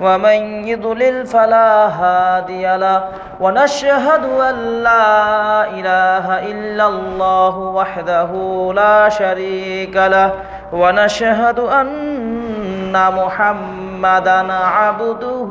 ومن يضلل فلا هادي له ونشهد أن لا إله إلا الله وحده لا شريك له ونشهد أن محمدا عبده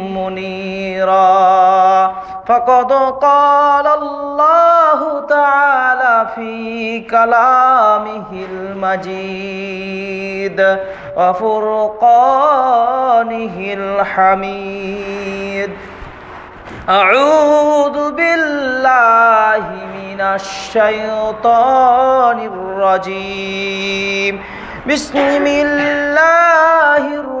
منيرا. فقد قال الله تعالى في كلامه المجيد وفرقانه الحميد. أعوذ بالله من الشيطان الرجيم. بسم الله الرحمن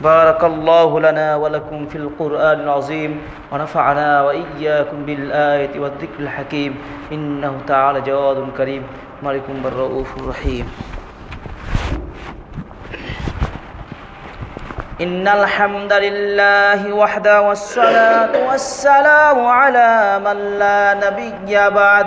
بارك الله لنا ولكم في القرآن العظيم ونفعنا وإياكم بالآية والذكر الحكيم. إنه تعالى جواد كريم. مالكم بالرؤوف الرحيم إن الحمد لله وحده والصلاة والسلام على من لا نبي بعد.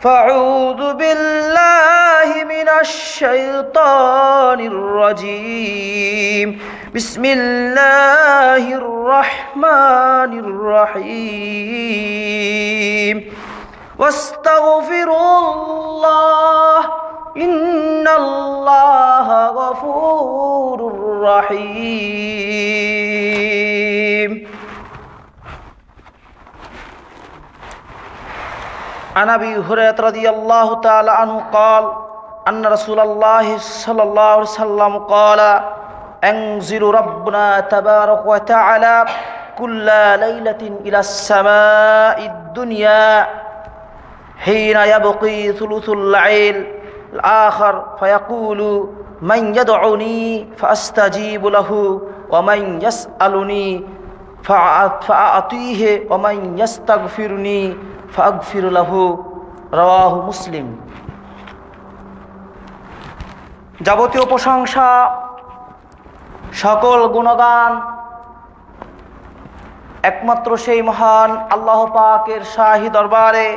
فأعوذ بالله من الشيطان الرجيم. بسم الله الرحمن الرحيم. واستغفروا الله إن الله غفور رحيم. عن ابي هريره رضي الله تعالى عنه قال ان رسول الله صلى الله عليه وسلم قال انزل ربنا تبارك وتعالى كل ليله الى السماء الدنيا حين يبقي ثلث الليل الاخر فيقول من يدعوني فاستجيب له ومن يسالني فاعطيه ومن يستغفرني ফাগফির লাহু রাহু মুসলিম। যাবতীয় প্রশংসা, সকল গুণগান, একমাত্র সেই মহান আল্লাহ পাকের শাহী দরবারে,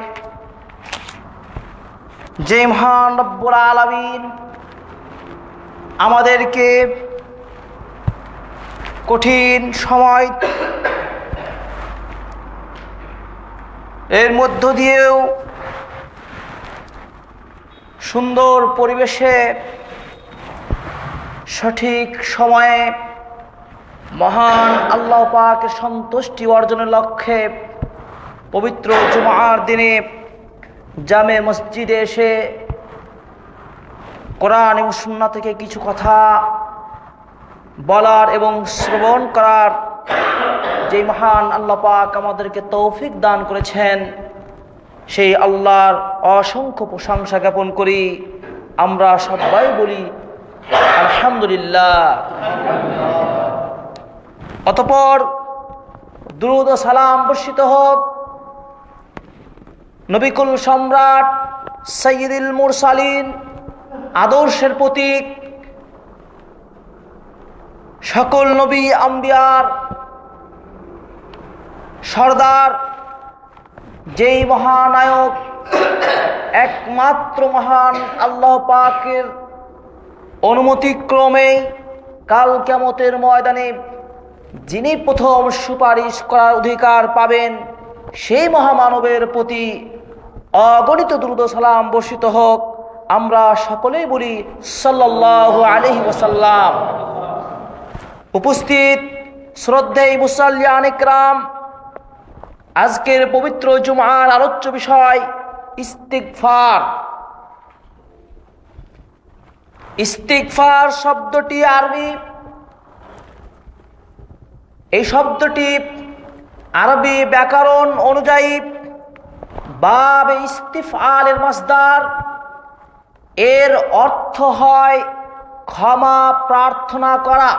যে মহান রব্বুল আলমিন আমাদেরকে কঠিন সময় এর মধ্য দিয়েও সুন্দর পরিবেশে, সঠিক সময়ে মহান আল্লাহ পাকের সন্তুষ্টি অর্জনের লক্ষ্যে পবিত্র জুমার দিনে জামে মসজিদে এসে কোরআন এবং সুন্না থেকে কিছু কথা বলার এবং শ্রবণ করার যে মহান আল্লাহ পাক আমাদেরকে তৌফিক দান করেছেন, সেই আল্লাহর অসংখ্য প্রশংসা জ্ঞাপন করি। আমরা সবাই বলি, আলহামদুলিল্লাহ। অতপর দ্রুত সালাম বর্ষিত হোক। নবিকুল সম্রাট সৈয়দুল মুরসালিন আদর্শের প্রতীক। সকল নবী, আম্বিয়ার সর্দার, যেই মহানায়ক, একমাত্র মহান আল্লাহ পাকের অনুমতিক্রমে কাল কেমতের ময়দানে যিনি প্রথম সুপারিশ করার অধিকার পাবেন, সেই মহামানবের প্রতি অগণিত দ্রুত সালাম বর্ষিত হোক। আমরা সকলেই বলি সাল্লাহ আলহি ওসাল্লাম উপস্থিত শ্রদ্ধেয় মুসাল্লিয়ান ইকরাম আজকের পবিত্র জুমার আলোচ্য বিষয় ইস্তিকফার ইস্তিকফার শব্দটি আরবি। এই শব্দটি আরবি ব্যাকরণ অনুযায়ী বাব ইস্তিফালের মাসদার। এর অর্থ হয় ক্ষমা প্রার্থনা করা।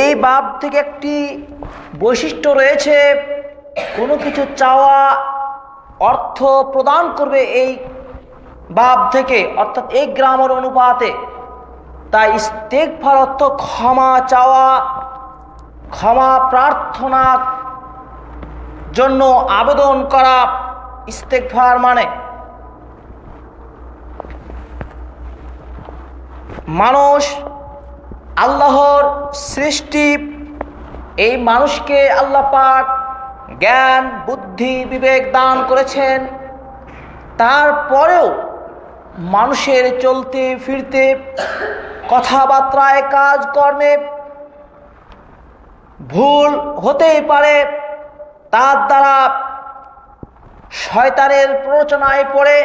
এই বাব থেকে একটি বৈশিষ্ট্য রয়েছে কোনো কিছু চাওয়া অর্থ প্রদান করবে এই বাব থেকে, অর্থাৎ এই গ্রামের অনুপাতে। তাই ইস্তেকফার অর্থ ক্ষমা চাওয়া, ক্ষমা প্রার্থনা জন্য আবেদন করা ইস্তেকফার মানে মানুষ আল্লাহর সৃষ্টি, এই মানুষকে আল্লাহ পাক জ্ঞান, বুদ্ধি, বিবেক দান করেছেন। তারপরেও মানুষের চলতে, ফিরতে, কথাবার্তায়, কাজকর্মে ভুল হতেই পারে, তার দ্বারা শয়তানের প্ররোচনায় পড়ে,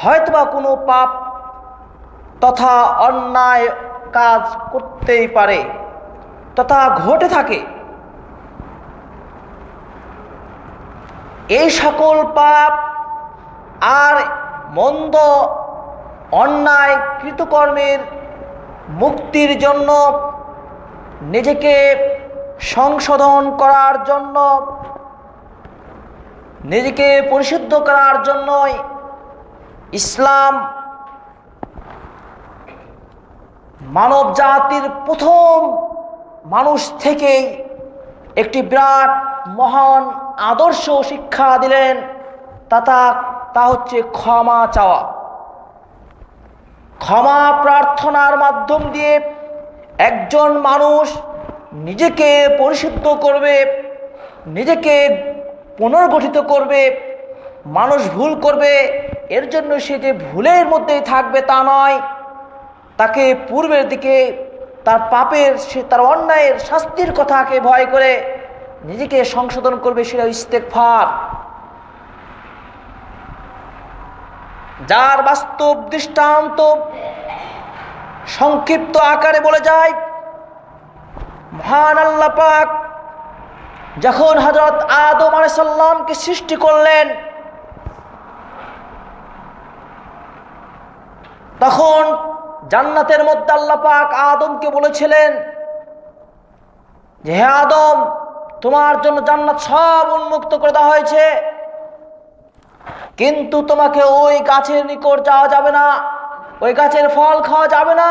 হয়তোবা কোনো পাপ তথা অন্যায় কাজ করতেই পারে, তথা ঘটে থাকে। এই সকল পাপ আর মন্দ অন্যায় কৃতকর্মের মুক্তির জন্য নিজেকে সংশোধন করার জন্য, নিজেকে পরিশুদ্ধ করার জন্যই ইসলাম মানব জাতির প্রথম মানুষ থেকেই একটি বিরাট মহান আদর্শ শিক্ষা দিলেন, তা তা হচ্ছে ক্ষমা চাওয়া। ক্ষমা প্রার্থনার মাধ্যম দিয়ে একজন মানুষ নিজেকে পরিশুদ্ধ করবে, নিজেকে পুনর্গঠিত করবে, মানুষ ভুল করবে, এর জন্য সে যে ভুলের মধ্যেই থাকবে তা নয়, তাকে পূর্বের দিকে, তার পাপের, সে তার অন্যায়ের শাস্তির কথাকে ভয় করে নিজেকে সংশোধন করবে সেটা ইস্তেকফার যার বাস্তব দৃষ্টান্ত সংক্ষিপ্ত আকারে বলে যায়, মহান আল্লাহ পাক যখন হজরত আদম আলাইসাল্লামকে সৃষ্টি করলেন, তখন জান্নাতের মধ্যে আল্লাহ পাক আদমকে বলেছিলেন যে, হে আদম তোমার জন্য জান্নাত সব উন্মুক্ত করে দেওয়া হয়েছে। কিন্তু তোমাকে ওই গাছের নিকট যাওয়া যাবে না। ওই গাছের ফল খাওয়া যাবে না।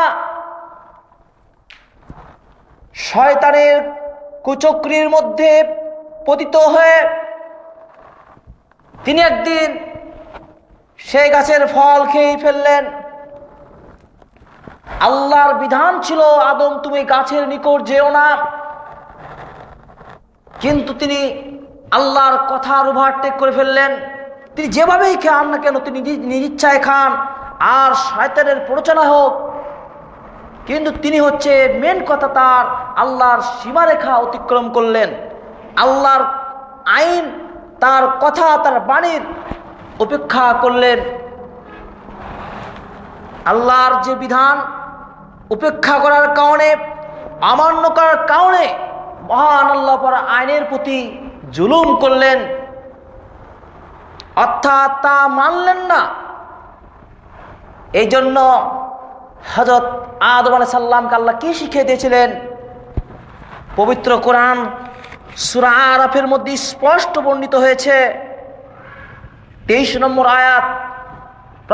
শয়তানের কুচক্রির মধ্যে পতিত হয়ে তিনি একদিন সেই গাছের ফল খেয়ে ফেললেন। আল্লাহর বিধান ছিল, আদম তুমি গাছের নিকট যেও না। কিন্তু তিনি আল্লাহর কথার ওভারটেক করে ফেললেন। তিনি যেভাবেই খান না কেন, তিনি নিজ ইচ্ছায় খান। আর শয়তানের প্ররোচনা হোক। কিন্তু তিনি হচ্ছে মেন কথা তার, আল্লাহর সীমারেখা অতিক্রম করলেন। আল্লাহর আইন, তার কথা, তার বাণীর উপেক্ষা করলেন। আল্লাহর যে বিধান উপেক্ষা করার কারণে অমান্য করার কারণে মহান আল্লাহ পর আইনের প্রতি জুলুম করলেন। অর্থাৎ তা মানলেন না। এই জন্য হজরত আদম আলাই সাল্লামকে আল্লাহ কি শিখিয়ে দিয়েছিলেন? পবিত্র কোরআন সুরা আরাফের মধ্যে স্পষ্ট বর্ণিত হয়েছে। তেইশ নম্বর আয়াত,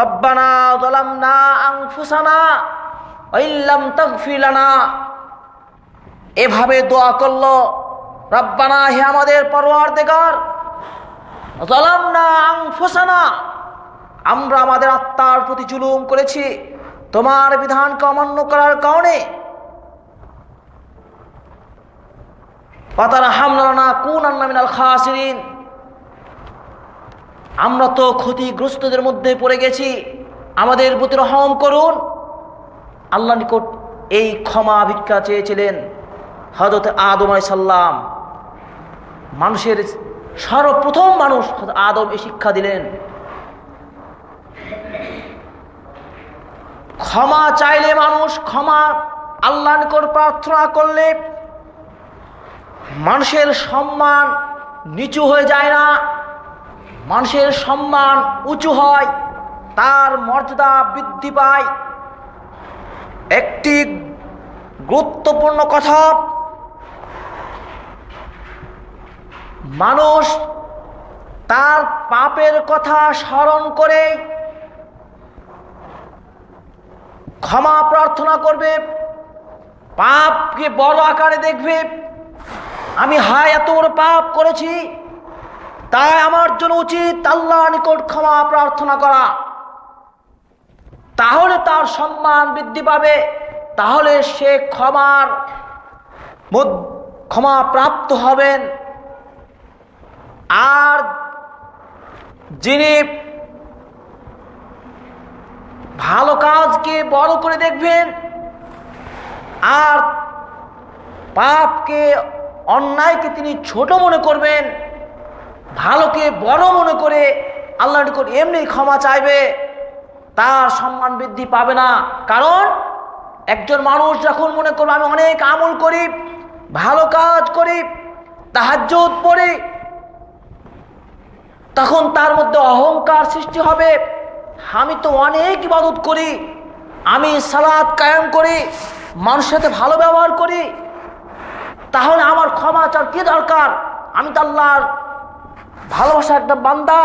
রব্বানা দলামনা আংফুসানা ইল্লাম তাগফিলানা এভাবে দোয়া করল, রব্বানা, হে আমাদের পরোয়ার দেগার আমরা আমাদের আত্মার প্রতি জুলুম করেছি, তোমার বিধানকে অমান্য করার কারণে। পাতারা আন্নামিনাল আমরা তো ক্ষতিগ্রস্তদের মধ্যে পড়ে গেছি, আমাদের প্রতি রহম করুন। আল্লাহ নিকট এই ক্ষমা ভিক্ষা চেয়েছিলেন। হজরত আদম সাল্লাম মানুষের সর্বপ্রথম মানুষ আদম এই শিক্ষা দিলেন। ক্ষমা চাইলে মানুষ, ক্ষমা আল্লাহ প্রার্থনা করলে মানুষের সম্মান নিচু হয়ে যায় না, মানুষের সম্মান উঁচু হয়, তার মর্যাদা বৃদ্ধি পায়। একটি গুরুত্বপূর্ণ কথা মানুষ তার পাপের কথা স্মরণ করে ক্ষমা প্রার্থনা করবে, পাপকে বড় আকারে দেখবে। আমি হায় এত বড় পাপ করেছি, তাই আমার জন্য উচিত আল্লাহ নিকট ক্ষমা প্রার্থনা করা। তাহলে তার সম্মান বৃদ্ধি পাবে, তাহলে সে ক্ষমার ক্ষমা প্রাপ্ত হবেন। আর যিনি ভালো কাজকে বড় করে দেখবেন, আর পাপকে, অন্যায়কে তিনি ছোট মনে করবেন, ভালোকে বড় মনে করে আল্লাহ নিকট এমনি ক্ষমা চাইবে, তার সম্মান বৃদ্ধি পাবে না। কারণ একজন মানুষ যখন মনে করবে, আমি অনেক আমল করি, ভালো কাজ করি, তাহাজ্জুদ পড়ি তখন তার মধ্যে অহংকার সৃষ্টি হবে। আমি তো অনেক ইবাদত করি। আমি সালাদ কায়েম করি, মানুষের সাথে ভালো ব্যবহার করি। তাহলে আমার ক্ষমা চার কি দরকার? আমি তো আল্লাহর ভালোবাসা একটা বান্দা।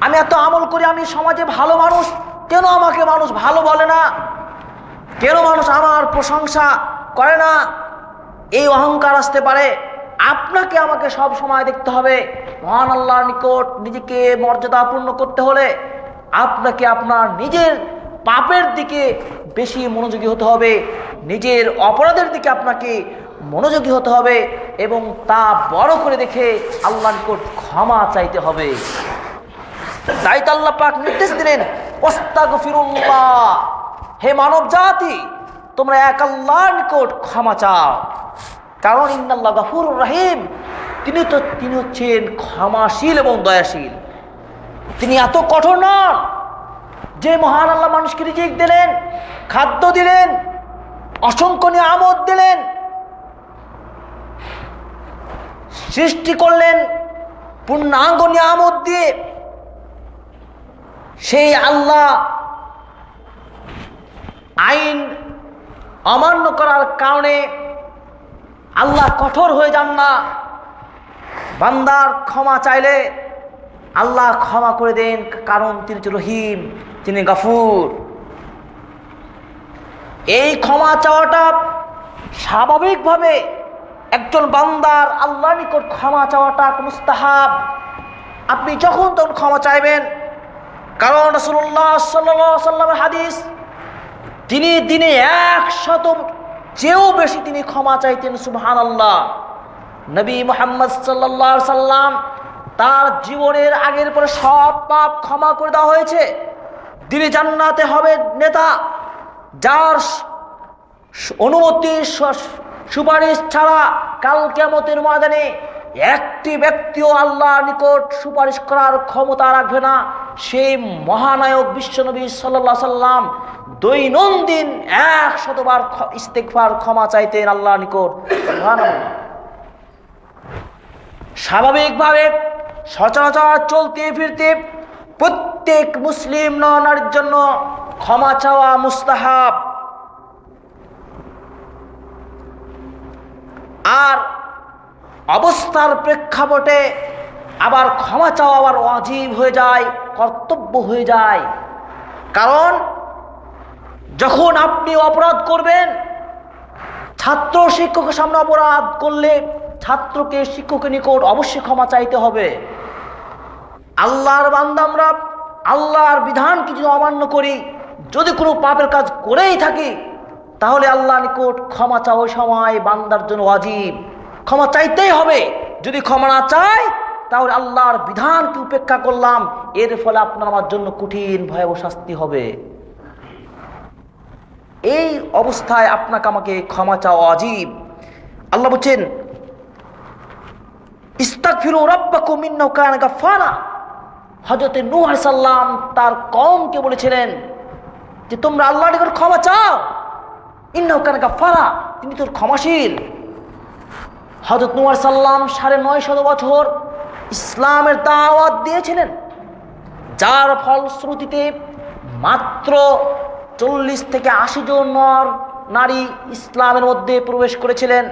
আমি এত আমল করি, আমি সমাজে ভালো মানুষ। কেন আমাকে মানুষ ভালো বলে না? কেন মানুষ আমার প্রশংসা করে না? এই অহংকার আসতে পারে। আপনাকে আমাকে সব সময় দেখতে হবে। মহান আল্লাহর নিকট নিজেকে মর্যাদাপূর্ণ করতে হলে আপনাকে আপনার নিজের পাপের দিকে বেশি মনোযোগী হতে হবে। নিজের অপরাধের দিকে আপনাকে মনোযোগী হতে হবে এবং তা বড় করে দেখে আল্লাহ নিকট ক্ষমা চাইতে হবে। তাই আল্লাহ পাক নির্দেশ দিলেন হে মানব জাতি তোমরা এক আল্লাহর নিকট ক্ষমা চাও। কারণ ইন্দাল্লাহ গাফুর রাহিম। তিনি তো, তিনি হচ্ছেন ক্ষমাশীল এবং দয়াশীল। তিনি এত কঠোর নন যে মহান আল্লাহ মানুষকে রিজিক দিলেন, খাদ্য দিলেন, অসংখ্য আমদ দিলেন। সৃষ্টি করলেন পূর্ণাঙ্গ নিয়ামত দিয়ে। সেই আল্লাহ আইন অমান্য করার কারণে আল্লাহ কঠোর হয়ে যান না। বান্দার ক্ষমা চাইলে আল্লাহ ক্ষমা করে দেন, কারণ তিনি রহিম, তিনি গাফুর। এই ক্ষমা চাওয়াটা স্বাভাবিকভাবে একজন বান্দার আল্লাহ নিকট ক্ষমা চাওয়াটা মুস্তাহাব। আপনি যখন তখন ক্ষমা চাইবেন, কারণ রসুল্লাহ সাল্লামের হাদিস, তিনি দিনে একশত চেয়েও বেশি তিনি ক্ষমা চাইতেন সুবহান আল্লাহ নবী মোহাম্মদ সাল্লাহ সাল্লাম তার জীবনের আগের পরে সব পাপ ক্ষমা করে দেওয়া হয়েছে। তিনি জান্নাতে হবে নেতা, যার অনুমতি সুপারিশ ছাড়া কাল কেমতের ময়দানে একটি ব্যক্তিও আল্লাহ নিকট সুপারিশ করার ক্ষমতা রাখবে না। সেই মহানায়ক বিশ্বনবী সাল্লা সাল্লাম দৈনন্দিন এক শতবার ইস্তেকবার ক্ষমা চাইতেন আল্লাহ নিকট। স্বাভাবিকভাবে সচরাচর চলতে ফিরতে প্রত্যেক মুসলিম নারীর জন্য ক্ষমা চাওয়া মুস্তাহাব। আর অবস্থার প্রেক্ষাপটে আবার ক্ষমা চাওয়া আবার অজীব হয়ে যায়, কর্তব্য হয়ে যায়। কারণ যখন আপনি অপরাধ করবেন, ছাত্র শিক্ষকের সামনে অপরাধ করলে ছাত্রকে শিক্ষকের নিকট অবশ্যই ক্ষমা চাইতে হবে। আল্লাহর বান্দা আমরা আল্লাহর বিধান কিছু অমান্য করি, যদি কোনো পাপের কাজ করেই থাকি, তাহলে আল্লাহ নিকট ক্ষমা চাওয়ার সময় বান্দার জন্য অজীব ক্ষমা চাইতেই হবে। যদি ক্ষমা না চাই তাহলে আল্লাহর বিধানকে উপেক্ষা করলাম, এর ফলে আপনার আমার জন্য কঠিন, ভয়াবহ শাস্তি হবে। এই অবস্থায় আপনাকে আমাকে ক্ষমা চাওয়া অজীব। আল্লাহ বলছেন ফিরু হজরতে নূহ সাল্লাম তার কমকে বলেছিলেন যে, তোমরা আল্লাহর নিকট ক্ষমা চাও। ইন্নাহু কানা গাফফারা। তিনি তোর ক্ষমাশীল। হজরত নুয়ার সাল্লাম সাড়ে নয় শত বছর ইসলামের দাওয়াত দিয়েছিলেন, যার ফলশ্রুতিতে মাত্র চল্লিশ থেকে আশি জন নর নারী ইসলামের মধ্যে প্রবেশ করেছিলেন,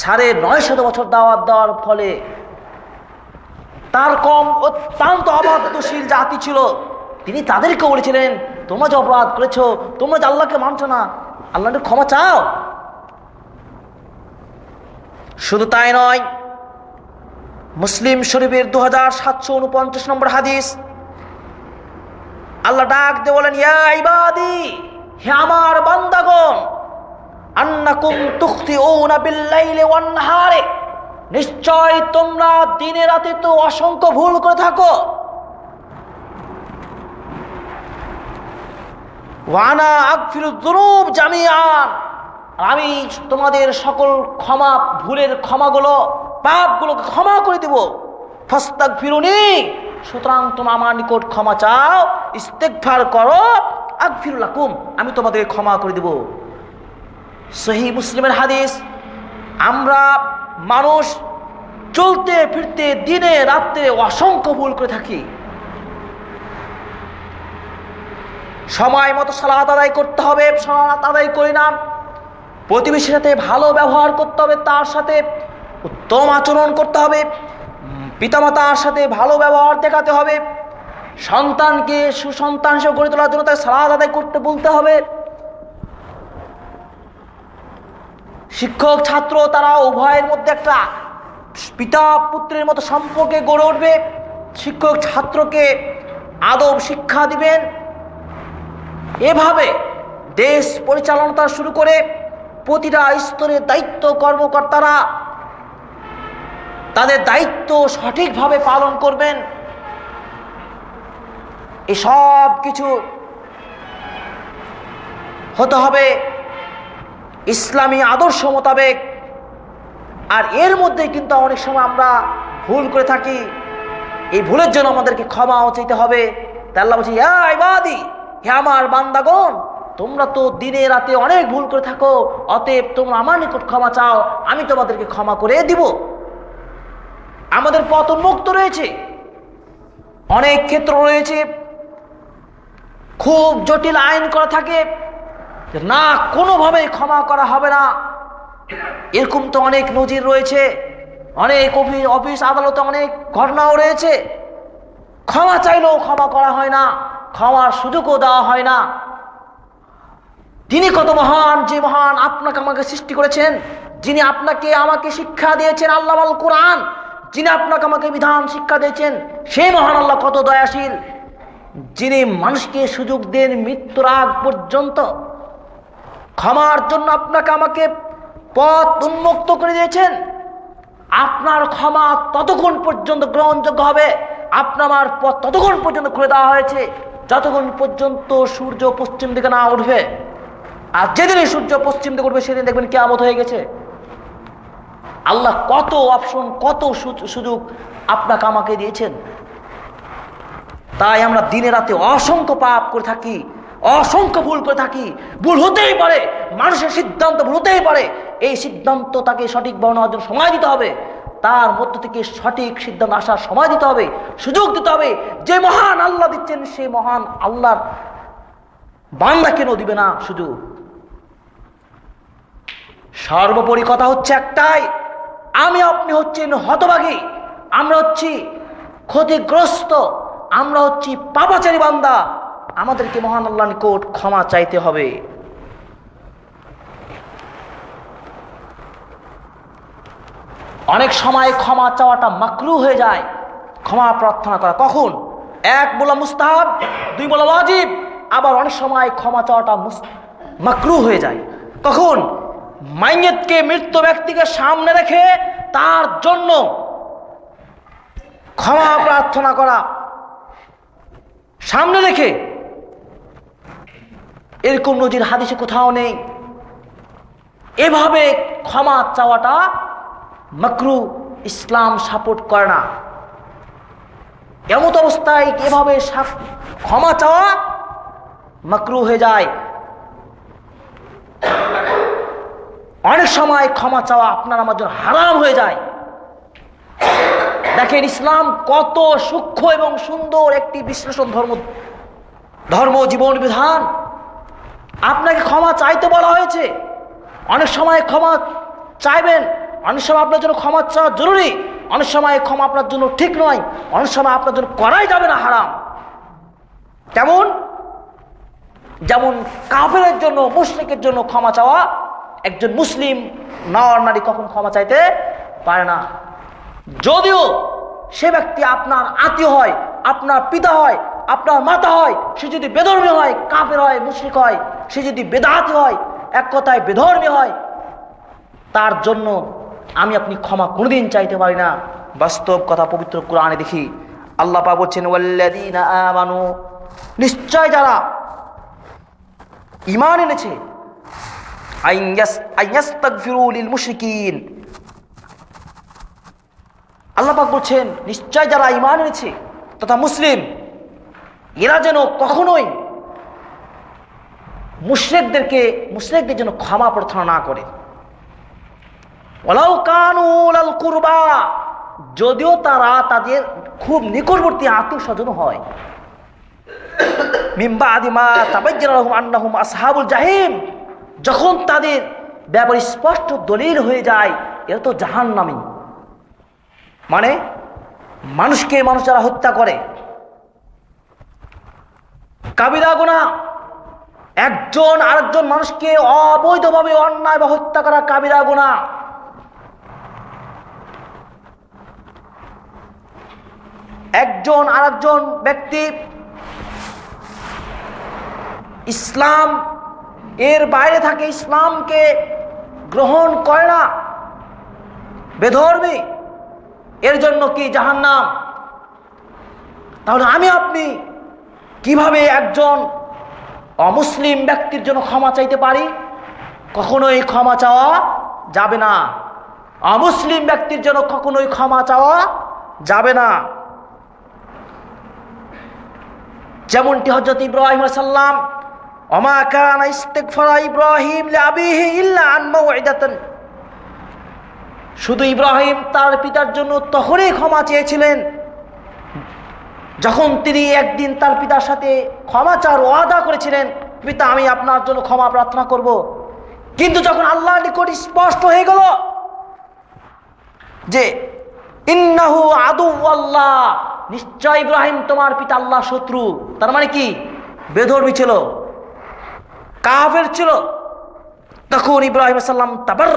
সাড়ে নয় শত বছর দাওয়াত দেওয়ার ফলে। তার কম অত্যন্ত অবাধ্যশীল জাতি ছিল। তিনি তাদেরকে বলেছিলেন, তোমরা যে অপরাধ করেছ, তোমরা যে আল্লাহকে মানছো না আল্লাহকে ক্ষমা চাও? শুধু তাই নয় মুসলিম শরীফের দু হাজার সাতশো উনপঞ্চাশ নম্বর হাদিস। আল্লাহ ডাক দিয়ে বলেন হে আমার বান্দাগণ বিল্লাইলে নিশ্চয় তোমরা দিনে রাতে তো অসংখ্য ভুল করে থাকো। ওয়ানা আমি তোমাদের সকল ক্ষমা, ভুলের ক্ষমাগুলো পাপগুলোকে ক্ষমা করে দেব। ফস্তাক ফিরুনি সুতরাং তোমার আমার নিকট ক্ষমা চাও ইস্তেকফার করো আগ ফিরুলাকুম আমি তোমাদেরকে ক্ষমা করে দেব। সহি মুসলিমের হাদিস, আমরা মানুষ চলতে, ফিরতে, দিনে, রাত্রে অসংখ্য ভুল করে থাকি। সময় মতো সালাত আদায় করতে হবে, সালাত আদায় করি না। প্রতিবেশীর সাথে ভালো ব্যবহার করতে হবে, তার সাথে উত্তম আচরণ করতে হবে পিতামাতার সাথে ভালো ব্যবহার দেখাতে হবে, সন্তানকে সুসন্তান হিসেবে গড়ে তোলার জন্য তাকে সালাদ আদায় করতে বলতে হবে। শিক্ষক, ছাত্র, তারা উভয়ের মধ্যে একটা পিতা পুত্রের মতো সম্পর্কে গড়ে উঠবে। শিক্ষক, ছাত্রকে আদব, শিক্ষা দিবেন। এভাবে দেশ পরিচালনা শুরু করে প্রতিটা স্তরের দায়িত্ব কর্মকর্তারা তাদের দায়িত্ব সঠিকভাবে পালন করবেন। এসব কিছু হতে হবে ইসলামী আদর্শ মোতাবেক। আর এর মধ্যে কিন্তু অনেক সময় আমরা ভুল করে থাকি। এই ভুলের জন্য আমাদেরকে ক্ষমাও চাইতে হবে। তাল্লা বলছি হে আমার বান্দাগণ, তোমরা তো দিনে রাতে অনেক ভুল করে থাকো, অতএব তোমরা আমার নিকট ক্ষমা চাও, আমি তোমাদেরকে ক্ষমা করে দিব। আমাদের পথ উন্মুক্ত রয়েছে। অনেক ক্ষেত্র রয়েছে। খুব জটিল আইন করা থাকে না কোনোভাবে ক্ষমা করা হবে না। এরকম তো অনেক নজির রয়েছে। অনেক অফিস অফিস আদালতে অনেক ঘটনাও রয়েছে। ক্ষমা চাইলেও ক্ষমা করা হয় না, ক্ষমার সুযোগও দেওয়া হয় না। তিনি কত মহান, যে মহান আপনাকে আমাকে সৃষ্টি করেছেন, যিনি আপনাকে আমাকে শিক্ষা দিয়েছেন আল্লাহ আল কোরআন যিনি আপনাকে আমাকে বিধান শিক্ষা দিয়েছেন, সেই মহান আল্লাহ কত দয়াশীল। যিনি মানুষকে সুযোগ দেন মৃত্যুর আগ পর্যন্ত, ক্ষমার জন্য আপনাকে আমাকে পথ উন্মুক্ত করে দিয়েছেন। আপনার ক্ষমা ততক্ষণ পর্যন্ত গ্রহণযোগ্য হবে। আপনার পথ ততক্ষণ পর্যন্ত খুলে দেওয়া হয়েছে, যতক্ষণ পর্যন্ত সূর্য পশ্চিম দিকে না উঠবে। আর যেদিনই সূর্য পশ্চিম দিকে উঠবে, সেদিন দেখবেন কেমত হয়ে গেছে। আল্লাহ কত অপশন কত সুযোগ আপনাকে আমাকে দিয়েছেন। তাই আমরা দিনে রাতে অসংখ্য পাপ করে থাকি, অসংখ্য ভুল করে থাকি। ভুল হতেই পারে, মানুষের সিদ্ধান্ত ভুল হতেই পারে। এই সিদ্ধান্ত তাকে সঠিক বর্ণার জন্য সময় দিতে হবে। তার মধ্য থেকে সঠিক সিদ্ধান্ত আসার সময় দিতে হবে, সুযোগ দিতে হবে। যে মহান আল্লাহ দিচ্ছেন, সেই মহান আল্লাহর বান্দা কেন দিবে না সুযোগ সর্বোপরি কথা হচ্ছে একটাই আমি আপনি হচ্ছেন হতভাগী, আমরা হচ্ছি ক্ষতিগ্রস্ত, আমরা হচ্ছি পাপাচারী বান্দা। আমাদেরকে মহান আল্লাহ নিকট ক্ষমা চাইতে হবে। অনেক সময় ক্ষমা চাওয়াটা মাকরু হয়ে যায়। ক্ষমা প্রার্থনা করা কখন? এক বলা মুস্তাহাব, দুই বলা ওয়াজিব, আবার অনেক সময় ক্ষমা চাওয়াটা মাকরু হয়ে যায়। কখন? মাইয়েতকে মৃত্যু ব্যক্তিকে সামনে রেখে তার জন্য ক্ষমা প্রার্থনা করা। সামনে রেখে এরকম নজির হাদিসে কোথাও নেই। এভাবে ক্ষমা চাওয়াটা মকরু ইসলাম সাপোর্ট করে না। এমত অবস্থায় এভাবে ক্ষমা চাওয়া মকরু হয়ে যায়। অনেক সময় ক্ষমা চাওয়া আপনার আমার জন্য হারাম হয়ে যায়। দেখেন ইসলাম কত সূক্ষ্ম এবং সুন্দর একটি বিশ্লেষণ ধর্ম ধর্ম জীবন বিধান। আপনাকে ক্ষমা চাইতে বলা হয়েছে। অনেক সময় ক্ষমা চাইবেন, অনেক সময় আপনার জন্য ক্ষমা চাওয়া জরুরি, অনেক সময় ক্ষমা আপনার জন্য ঠিক নয়, অনেক সময় আপনার জন্য করাই যাবে না, হারাম। কেমন? যেমন কাফের জন্য মুসলিকের জন্য ক্ষমা চাওয়া একজন মুসলিম, নর নারী কখন ক্ষমা চাইতে পারে না। যদিও সে ব্যক্তি আপনার আত্মীয় হয়, আপনার পিতা হয়, আপনার মাতা হয়, সে যদি বেধর্মী হয় কাপের হয়, মুশ্রিক হয়, সে যদি বেদাতি হয়, এক কথায় বেধর্মী হয়, তার জন্য আমি আপনি ক্ষমা কোনোদিন চাইতে পারি না। বাস্তব কথা পবিত্র কোরআনে দেখি, আল্লাহ পা বলছেন আমানু, নিশ্চয় যারা ইমান এনেছে আল্লাপাক বলছেন, নিশ্চয় যারা ইমান এনেছে, তথা মুসলিম, এরা যেন কখনোই মুশ্রেকদেরকে, মুশ্রেকদের যেন ক্ষমা প্রার্থনা না করে। কুরবা, যদিও তারা তাদের খুব নিকটবর্তী আত্মীয় স্বজন হয় মিম্বা আদিমা তাবাইহুম আসহাবুল জাহিম। যখন তাদের ব্যাপারে স্পষ্ট দলিল হয়ে যায়, এরা তো জাহান নামী মানে মানুষকে মানুষ যারা হত্যা করে। কাবিরা গোনা, একজন আরেকজন মানুষকে অবৈধভাবে অন্যায় বা হত্যা করা কাবিরা গোনা। একজন আরেকজন ব্যক্তি ইসলাম এর বাইরে থাকে ইসলামকে গ্রহণ করে না। বেধর্মী। এর জন্য কি জাহান্নাম? তাহলে আমি, আপনি কীভাবে একজন অমুসলিম ব্যক্তির জন্য ক্ষমা চাইতে পারি? কখনোই ক্ষমা চাওয়া যাবে না। অমুসলিম ব্যক্তির জন্য কখনোই ক্ষমা চাওয়া যাবে না। যেমনটি হজরত ইব্রাহিম সাল্লাম ইব্রাহিম মাউইদাতান শুধু ইব্রাহিম তার পিতার জন্য তখনই ক্ষমা চেয়েছিলেন। যখন তিনি একদিন তার পিতার সাথে ক্ষমা চার ওয়াদা করেছিলেন, পিতা, আমি আপনার জন্য ক্ষমা প্রার্থনা করব। কিন্তু যখন আল্লাহ নিকট স্পষ্ট হয়ে গেল যে ইন্নাহু আদু আল্লাহ, নিশ্চয় ইব্রাহিম তোমার পিতা আল্লাহ শত্রু, তার মানে কি? বেধর্মী ছিল কাফের ছিল। তখন ইব্রাহিম সাল্লাম তাবার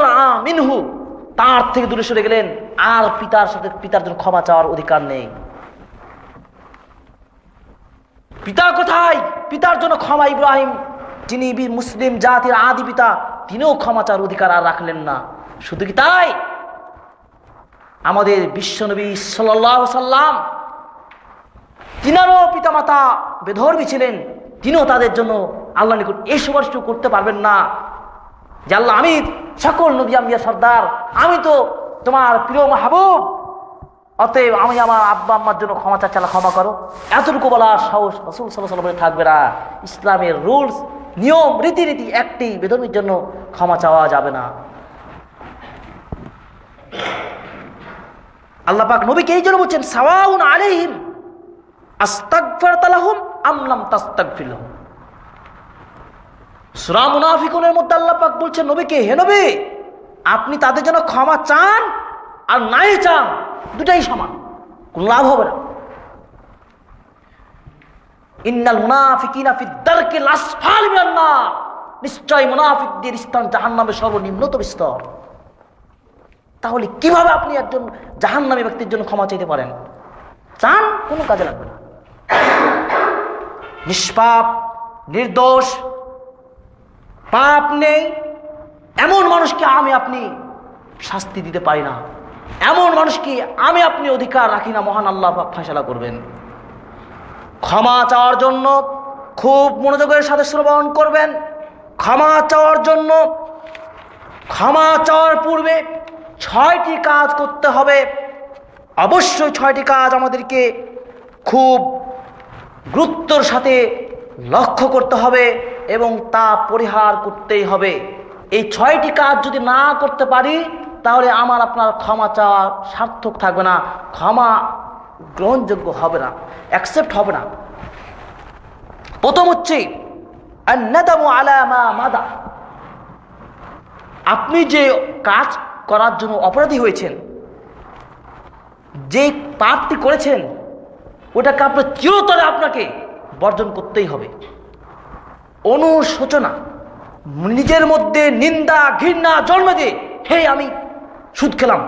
মিনহু, তার থেকে দূরে সরে গেলেন। আর পিতার সাথে পিতার জন্য ক্ষমা চাওয়ার অধিকার নেই। পিতা কোথায়? পিতার জন্য ক্ষমা ইব্রাহিম। যিনি মুসলিম জাতির আদি পিতা, তিনিও ক্ষমা চাওয়ার অধিকার আর রাখলেন না। শুধু কি তাই? আমাদের বিশ্বনবী সাল্লাম তিনারও পিতামাতা বেধর্মী ছিলেন। তিনিও তাদের জন্য আল্লাহ নিকট এই সুপারিশ করতে পারবেন না। যে আল্লাহ, আমি সকল নবী আমিয়া সর্দার, আমি তো তোমার প্রিয় মাহবুব। অতএব আমি আমার আব্বা আম্মার জন্য ক্ষমা চাচ্ছালা ক্ষমা করো। এতটুকু বলার সাহস রসুল সাল্লাহ থাকবে না। ইসলামের রুলস, নিয়ম, রীতিনীতি একটি বেদর্মীর জন্য ক্ষমা চাওয়া যাবে না। আল্লাহ পাক নবীকে এই জন্য বলছেন, সাওয়াউন আলাইহিম আস্তাগফার তালাহুম আমলাম তাস্তাগফির লাহুম। সূরা মুনাফিকুনের মধ্যে আল্লাহ পাক বলছেন, নবীকে, হে নবী, আপনি তাদের জন্য ক্ষমা চান আর নাই চান, দুটাই সমান, কোন লাভ হবে না। ইন্নাল মুনাফিকিনা ফি দারকিল আসফাল মিনান নার, নিশ্চয় মুনাফিকদের স্থান জাহান্নামের সর্বনিম্নতম স্তর। তাহলে কীভাবে আপনি একজন জাহান্নামী ব্যক্তির জন্য ক্ষমা চাইতে পারেন? চান কোনো কাজে লাগবে না। নিষ্পাপ, নির্দোষ পাপ নেই। এমন মানুষকে আমি আপনি শাস্তি দিতে পারি না। এমন মানুষকে আমি আপনি অধিকার রাখি না। মহান আল্লাহ পাক ফয়সালা করবেন। ক্ষমা চাওয়ার জন্য খুব মনোযোগের সাথে শ্রবণ করবেন। ক্ষমা চাওয়ার জন্য, ক্ষমা চাওয়ার পূর্বে ছয়টি কাজ করতে হবে। অবশ্যই ছয়টি কাজ আমাদেরকে খুব গুরুত্বর সাথে লক্ষ্য করতে হবে এবং তা পরিহার করতেই হবে। এই ছয়টি কাজ যদি না করতে পারি, তাহলে আমার আপনার ক্ষমা চাওয়া সার্থক থাকবে না, ক্ষমা গ্রহণযোগ্য হবে না অ্যাকসেপ্ট হবে না। প্রথম হচ্ছে মাদা। আপনি যে কাজ করার জন্য অপরাধী হয়েছেন, যে পাপটি করেছেন, ওটাকে আপনার চিরতরে আপনাকে বর্জন করতেই হবে। অনুশোচনা, নিজের মধ্যে নিন্দা, ঘৃণা জন্মে দিয়ে, হে আমি সুদ খেলাম।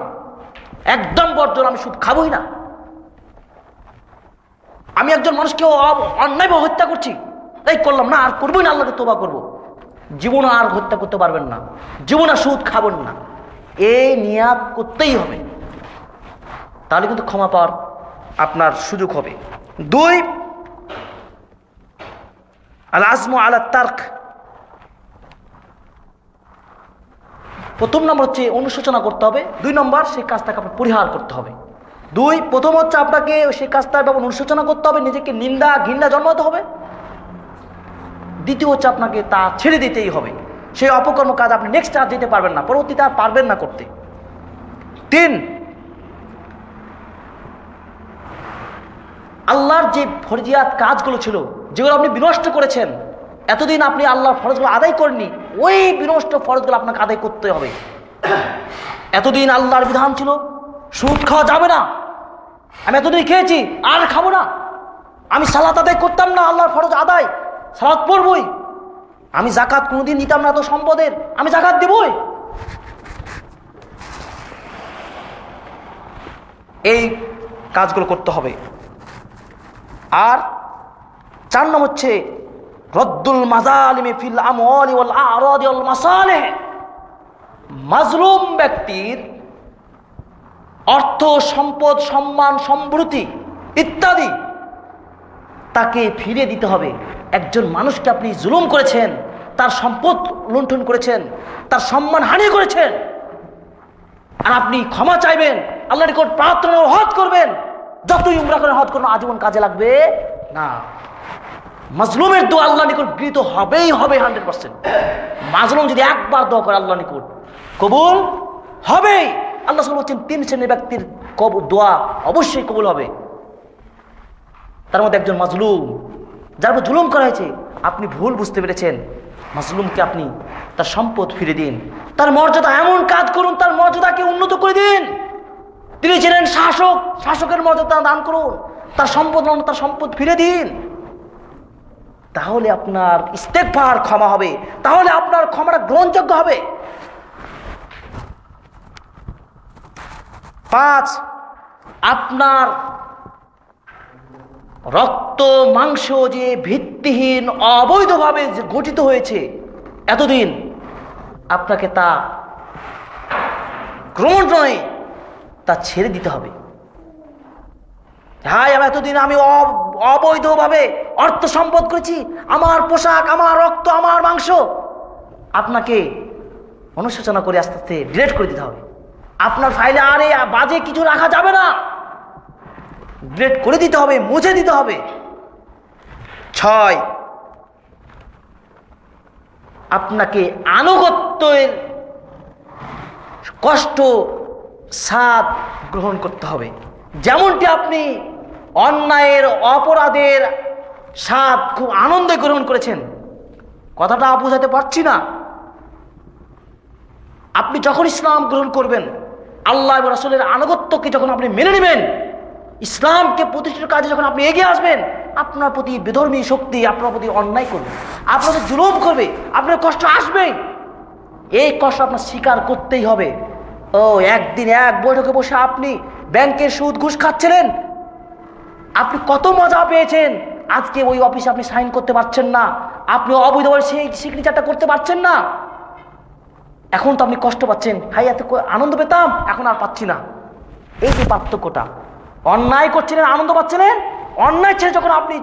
একদম বর্জন আমি সুদ খাবই না। আমি একজন মানুষকে অন্যায়ভাবে হত্যা করছি। তাই করলাম না, আর করবোই না, আল্লাহকে তোবা করব। জীবন আর হত্যা করতে পারবেন না। জীবন আর সুদ খাবেন না। এই নিয়াদ করতেই হবে। তাহলে কিন্তু ক্ষমা পাওয়ার আপনার সুযোগ হবে। দুই আল আজম আলা তার্ক প্রথম নম্বর হচ্ছে অনুশোচনা করতে হবে। দুই নম্বর, সেই কাজটাকে আপনার পরিহার করতে হবে। দুই, প্রথম হচ্ছে আপনাকে সেই কাজটার ব্যাপার অনুশোচনা করতে হবে, নিজেকে নিন্দা, ঘৃণা জন্মাতে হবে। দ্বিতীয় হচ্ছে আপনাকে তা ছেড়ে দিতেই হবে। সেই অপকর্ম কাজ আপনি নেক্সট আর দিতে পারবেন না, পরবর্তীতে আর পারবেন না করতে। তিন, আল্লাহর যে ফরজিয়াত কাজগুলো ছিল যেগুলো আপনি বিনষ্ট করেছেন, এতদিন আপনি আল্লাহর ফরজগুলো আদায় করেননি, ওই বিনষ্ট ফরজগুলো আপনাকে আদায় করতে হবে। এতদিন আল্লাহর বিধান ছিল, সুদ খাওয়া যাবে না। আমি এতদিন খেয়েছি, আর খাব না। আমি সালাত আদায় করতাম না আল্লাহর ফরজ আদায়, সালাত পড়বই। আমি জাকাত কোনোদিন নিতাম না তো সম্পদের, আমি জাকাত দেবই। এই কাজগুলো করতে হবে। আর চার নম্বর হচ্ছে রদ্দুল মাজালিমে ফিল মাজলুম ব্যক্তির অর্থ, সম্পদ, সম্মান সমৃদ্ধি ইত্যাদি তাকে ফিরে দিতে হবে। একজন মানুষকে আপনি জুলুম করেছেন, তার সম্পদ লুণ্ঠন করেছেন, তার সম্মান হানি করেছেন, আর আপনি ক্ষমা চাইবেন আল্লাহ প্রার্থনা হজ করবেন, যতই উমরা করে হজ করুন, আজীবন কাজে লাগবে না। মাজলুমের দোয়া আল্লাহ নিকট গৃহীত হবেই হবে হান্ড্রেড পার্সেন্ট। মাজলুম যদি একবার দোয়া করে আল্লাহ নিকট, কবুল হবেই। আল্লাহ বলছেন, তিন শ্রেণির ব্যক্তির কবুল দোয়া অবশ্যই কবুল হবে। তার মধ্যে একজন মাজলুম, যার উপর জুলুম করা হয়েছে, আপনি ভুল বুঝতে পেরেছেন। মাজলুমকে আপনি তার সম্পদ ফিরে দিন। তার মর্যাদা এমন কাজ করুন, তার মর্যাদাকে উন্নত করে দিন। তিনি ছিলেন শাসক, শাসকের মর্যাদা দান করুন। তার সম্পদ তার সম্পদ ফিরে দিন। তাহলে আপনার ইস্তেকবার ক্ষমা হবে, তাহলে আপনার ক্ষমাটা গ্রহণযোগ্য হবে। পাঁচ, আপনার রক্ত মাংস যে ভিত্তিহীন অবৈধভাবে গঠিত হয়েছে এতদিন, আপনাকে তা গ্রহণ নয়, তা ছেড়ে দিতে হবে। আমি এতদিন আমি অবৈধভাবে অর্থ সম্পদ করেছি। আমার পোশাক, আমার রক্ত, আমার মাংস। আপনাকে অনুশোচনা করে আস্তে আস্তে ডিলেট করে দিতে হবে। আপনার ফাইলে আর বাজে কিছু রাখা যাবে না। ডিলেট করে দিতে হবে, মুছে দিতে হবে। ছয়, আপনাকে আনুগত্যের কষ্ট স্বাদ গ্রহণ করতে হবে। যেমনটি আপনি অন্যায়ের অপরাধের স্বাদ খুব আনন্দে গ্রহণ করেছেন। কথাটা বোঝাতে পারছি না। আপনি যখন ইসলাম গ্রহণ করবেন, আল্লাহ এবং রাসূলের আনুগত্যকে যখন আপনি মেনে নেবেন, ইসলামকে প্রতিষ্ঠিত কাজে যখন আপনি এগিয়ে আসবেন, আপনার প্রতি বিধর্মী শক্তি আপনার প্রতি অন্যায় করবে আপনাদের জুলুম করবে, আপনার কষ্ট আসবেই এই কষ্ট আপনার স্বীকার করতেই হবে। ও, একদিন এক বৈঠকে বসে আপনি ব্যাংকের সুদ ঘুষ খাচ্ছিলেন আপনি কত মজা পেয়েছেন? আজকে ওই অফিসে আপনি সাইন করতে পারছেন না। আপনি অবৈধভাবে সেই সিগনেচারটা করতে পারছেন না। এখন তো আপনি কষ্ট পাচ্ছেন। হাই, এত আনন্দ পেতাম, এখন আর পাচ্ছি না। এই যে পার্থক্যটা। অন্যায় করছিলেন, আনন্দ পাচ্ছিলেন? অন্যায় ছেড়ে যখন আপনি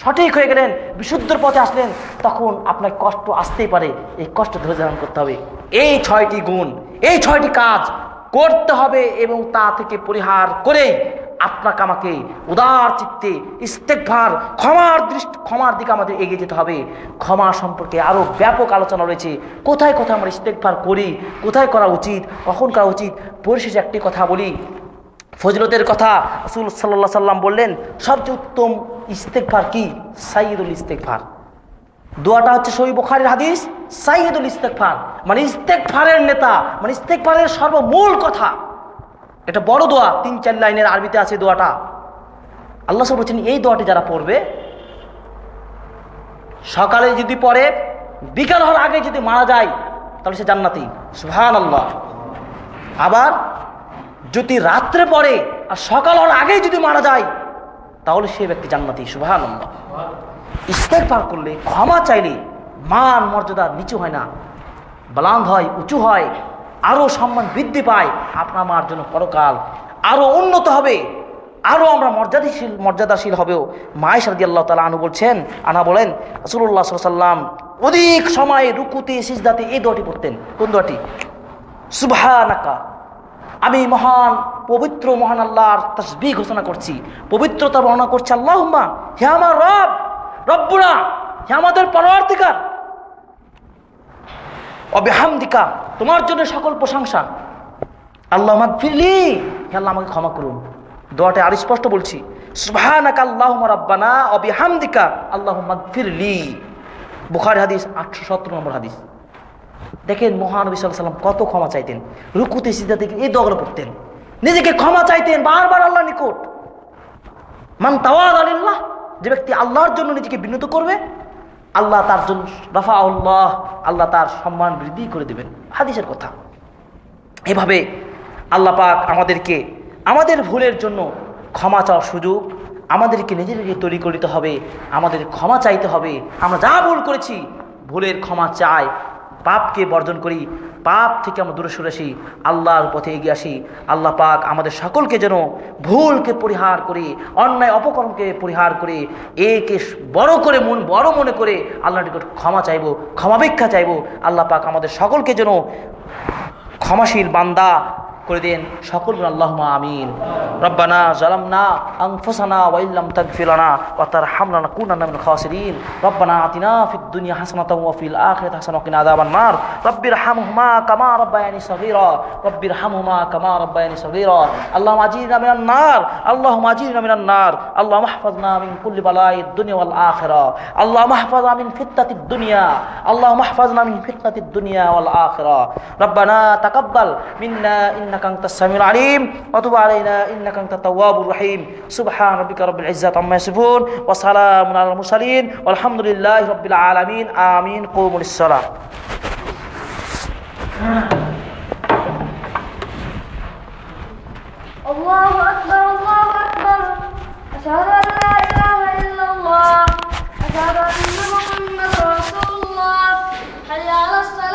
সঠিক হয়ে গেলেন বিশুদ্ধর পথে আসলেন, তখন আপনার কষ্ট আসতেই পারে। এই কষ্ট ধৈর্য ধারণ করতে হবে। এই ছয়টি গুণ, এই ছয়টি কাজ করতে হবে এবং তা থেকে পরিহার করেই আপনাকে আমাকে উদার চিত্তে, ইস্তেকভার, ক্ষমার দৃষ্টি, ক্ষমার দিকে আমাদের এগিয়ে যেতে হবে। ক্ষমা সম্পর্কে আরও ব্যাপক আলোচনা রয়েছে। কোথায় কোথায় আমরা ইস্তেকভার করি? কোথায় করা উচিত? কখন করা উচিত? পরিশেষে একটি কথা বলি। ফজলতের কথা রসুল সাল্লাহ সাল্লাম বললেন, সবচেয়ে উত্তম ইস্তেকভার কি? সাইয়দুল ইস্তেকভার। দোয়াটা হচ্ছে সহি বুখারীর হাদিস সাইয়দুল ইস্তেকফার মানে ইস্তেকফারের নেতা মানে ইস্তেকফারের সর্বমূল কথা। এটা বড় দোয়া, তিন চার লাইনের আরবিতে আছে দোয়াটা। আল্লাহ সব বলছেন, এই দোয়াটি যারা পড়বে, সকালে যদি পড়ে, বিকাল হওয়ার আগে যদি মারা যায়, তাহলে সে জান্নাতি। সুহান আল্লাহ আবার যদি রাত্রে পড়ে আর সকাল হওয়ার আগেই যদি মারা যায়, তাহলে সে ব্যক্তি জান্নাতি। সুহান আল্লাহ ইস্তেকবার করলে, ক্ষমা চাইলে মান, মর্যাদা নিচু হয় না। বলাঙ্গ হয়, উঁচু হয়। আরও সম্মান বৃদ্ধি পায়, আপনার আমার জন্য পরকাল আরও উন্নত হবে আরও আমরা মর্যাদাশীল মর্যাদাশীল হবেও। মায়ের সারদি আল্লাহ তালা আনু বলছেন আনা বলেন রসুল্লাহ সাল্লাম অধিক সময় রুকুতে, সিজদাতে এই দোয়াটি পড়তেন। কোন দোয়াটি? সুবহানাকা। আমি মহান, পবিত্র, মহান আল্লাহর তসবি ঘোষণা করছি। পবিত্রতা বর্ণনা করছে আল্লাহ হে আমার রব রব্বুরা হে আমাদের পরবর্তীকার অবেহামদিকা, তোমার জন্য সকল প্রশংসা। আল্লাহ আমাকে ফিরলি আল্লাহ, আমাকে ক্ষমা করুন। দোয়াটা আর স্পষ্ট বলছি। সুবহানাকা আল্লাহ রব্বানা, অবিহামদিকা আল্লাহ ফিরলি বুখারি হাদিস, আটশো সত্তর নম্বর হাদিস। দেখেন মহানবী সাল্লাম কত ক্ষমা চাইতেন। রুকুতে সিদ্ধা থেকে এই দোয়াগুলো পড়তেন। নিজেকে ক্ষমা চাইতেন, বারবার আল্লাহ নিকট। মান তাওয়াল আলিল্লাহ যে ব্যক্তি আল্লাহর জন্য নিজেকে বিনত করবে আল্লাহ তার জন্য রাফা আল্লাহ আল্লাহ তার সম্মান বৃদ্ধি করে দেবেন। হাদিসের কথা। এভাবে আল্লাহ পাক আমাদেরকে আমাদের ভুলের জন্য ক্ষমা চাওয়ার সুযোগ, আমাদেরকে নিজেদেরকে তৈরি করিতে হবে, আমাদের ক্ষমা চাইতে হবে। আমরা যা ভুল করেছি, ভুলের ক্ষমা চাই। পাপকে বর্জন করি, পাপ থেকে আমরা দূরে সরে আসি, আল্লাহর পথে এগিয়ে আসি। আল্লাহ পাক আমাদের সকলকে যেন ভুলকে পরিহার করে, অন্যায় অপকর্মকে পরিহার করে, একে বড় করে মন, বড় মনে করে আল্লাহ নিকট ক্ষমা চাইব, ক্ষমাভিক্ষা চাইব। আল্লাহ পাক আমাদের সকলকে যেন ক্ষমাশীল বান্দা করে দিন। সকল আল্লাহ আমিন। রব্বানা জালামনা আনফুসানা ওয়া ইল্লাম তাগফিরানা ওয়া তারহামনা নাকুনানা মিনাল খাসিরিন। রব্বানা আতিনা ফিদ দুনিয়া হাসানাতাও ওয়া ফিল আখিরাতি হাসানাও ওয়া কিনা আযাবান নার। রব্বিরহামহুমা কামা রাব্বায়ানি সগীরা। রব্বিরহামহুমা কামা রাব্বায়ানি সগীরা। আল্লাহুম্মা আজিরনা মিনান নার। আল্লাহুম্মা আজিরনা মিনান নার। আল্লাহুম্মা ইহফাজনা মিন কুল্লি বালাইদ দুনিয়া ওয়াল আখিরা। আল্লাহুম্মা ইহফাজনা মিন ফিতনাতিদ দুনিয়া। আল্লাহুম্মা ইহফাজনা মিন ফিতনাতিদ দুনিয়া ওয়াল আখিরা। রব্বানা তাকাব্বাল মিন্না ইন্নাকা إنك أنت السميع العليم. وتب علينا إنك أنت التواب الرحيم. سبحان ربك رب العزة عما يصفون وسلام على المرسلين والحمد لله رب العالمين. آمين. قوموا للصلاة. الله أكبر الله أكبر. أشهد أن لا إله إلا الله. أشهد أن محمدا رسول الله. حي على الصلاة